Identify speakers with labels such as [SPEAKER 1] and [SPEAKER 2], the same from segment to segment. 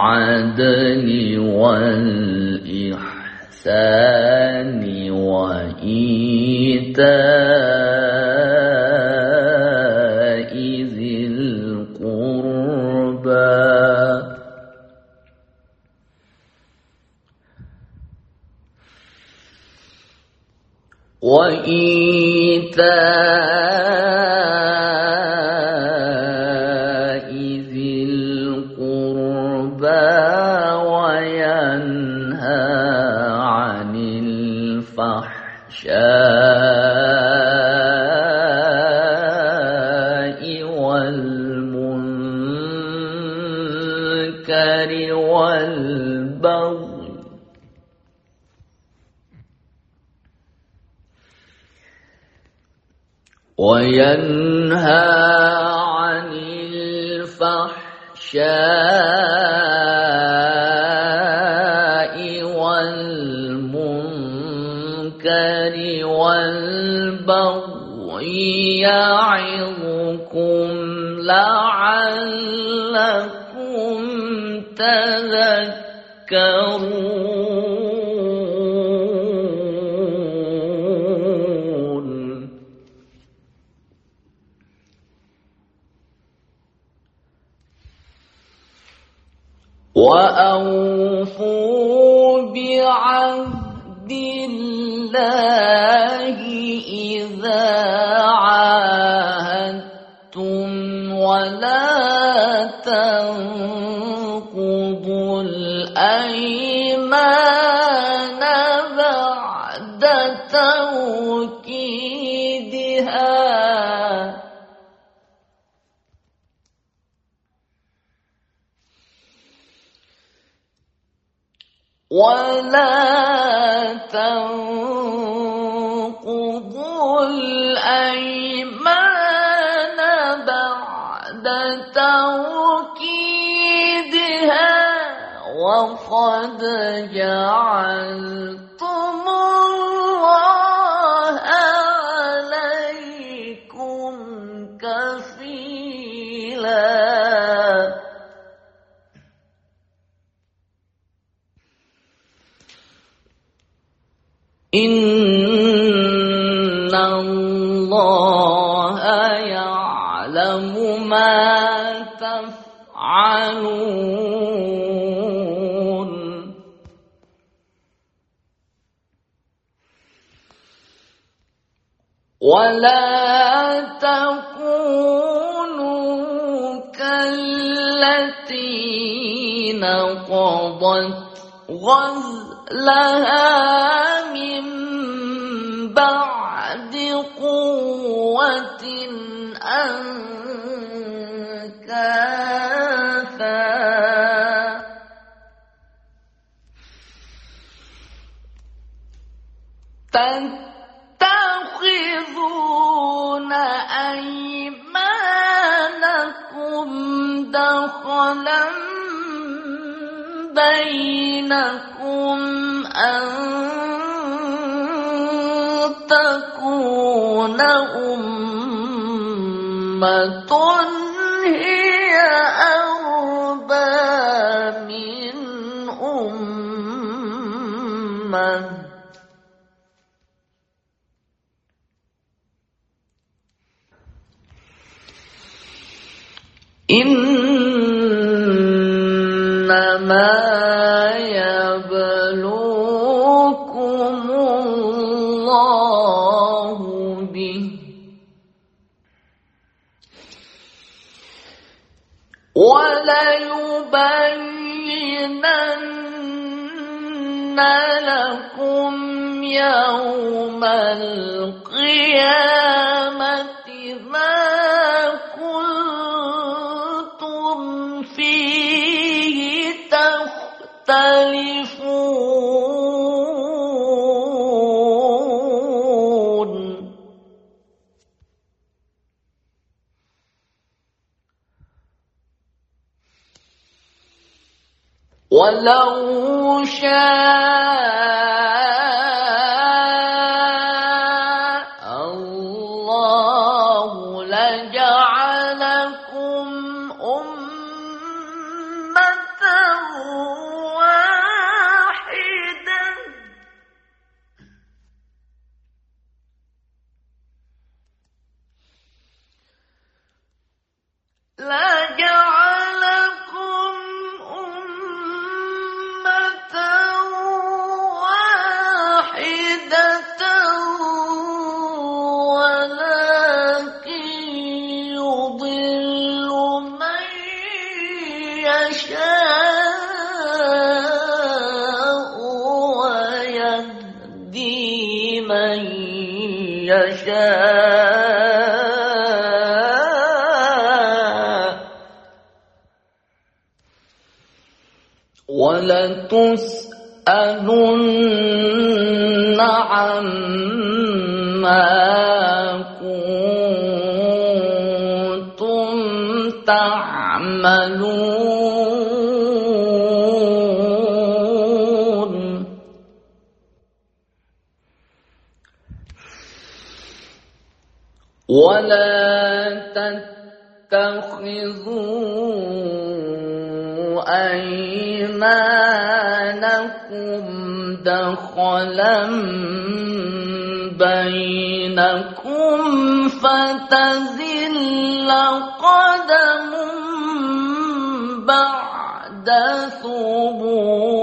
[SPEAKER 1] بالعدل والإحسان وإيتاء ذي القربى. وإيتاء وينهى عن الفحشاء والمنكر والبغي يعظكم لعلكم تذكرون. وأوفوا بعهد الله إذا عاهدتم ولا تنقضوا الأيمان بعد توكيدها. ولا تنقضوا الأيمان بعد توكيدها وقد جعلتم الله عليكم كفيلاً إن الله يعلم ما تفعلون ولا تكونوا كالتي نقضت غزلها بعد قوة أنكاثا تتخذون أيمانكم دخلا بينكم أن تكون أمة هي أربى من أمة. إنما لكم يوم القيامة. ولو شاء الله يشاء ويهدي من يشاء. ولتسألن عما كنتم تعملون. ولا تتخذوا أيمانكم دخلا بينكم فتزل قدم بعد ثبوتها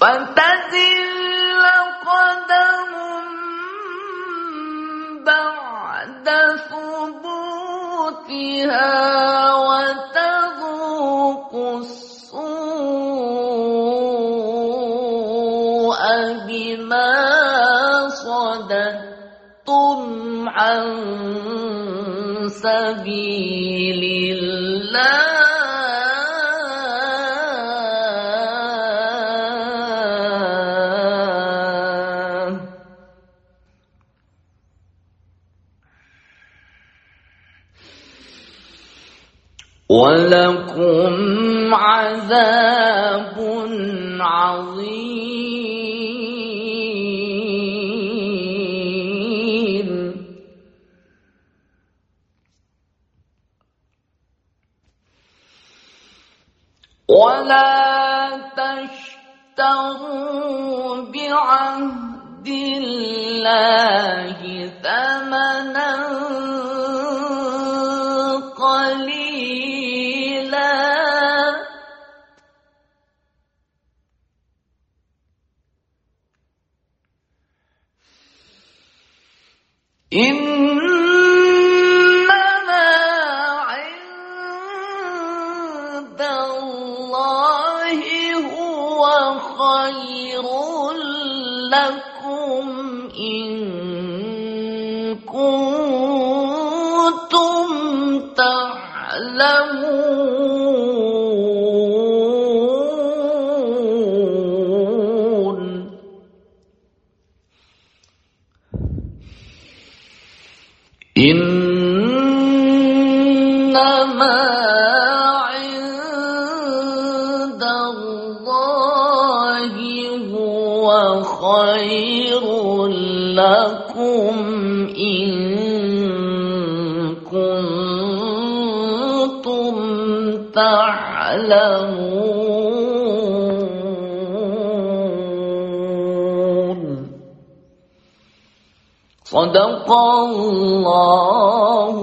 [SPEAKER 1] فتزل قدم بعد ثبوتها وتذوق السوء بما صددتم عن سبيل الله. ولكم عذاب عظيم. ولا تشتروا بعهد الله ثمنا إنما عند الله هو خير لكم إن كنتم إنما عند الله هو خير لكم إن كنتم تعلمون. صدق الله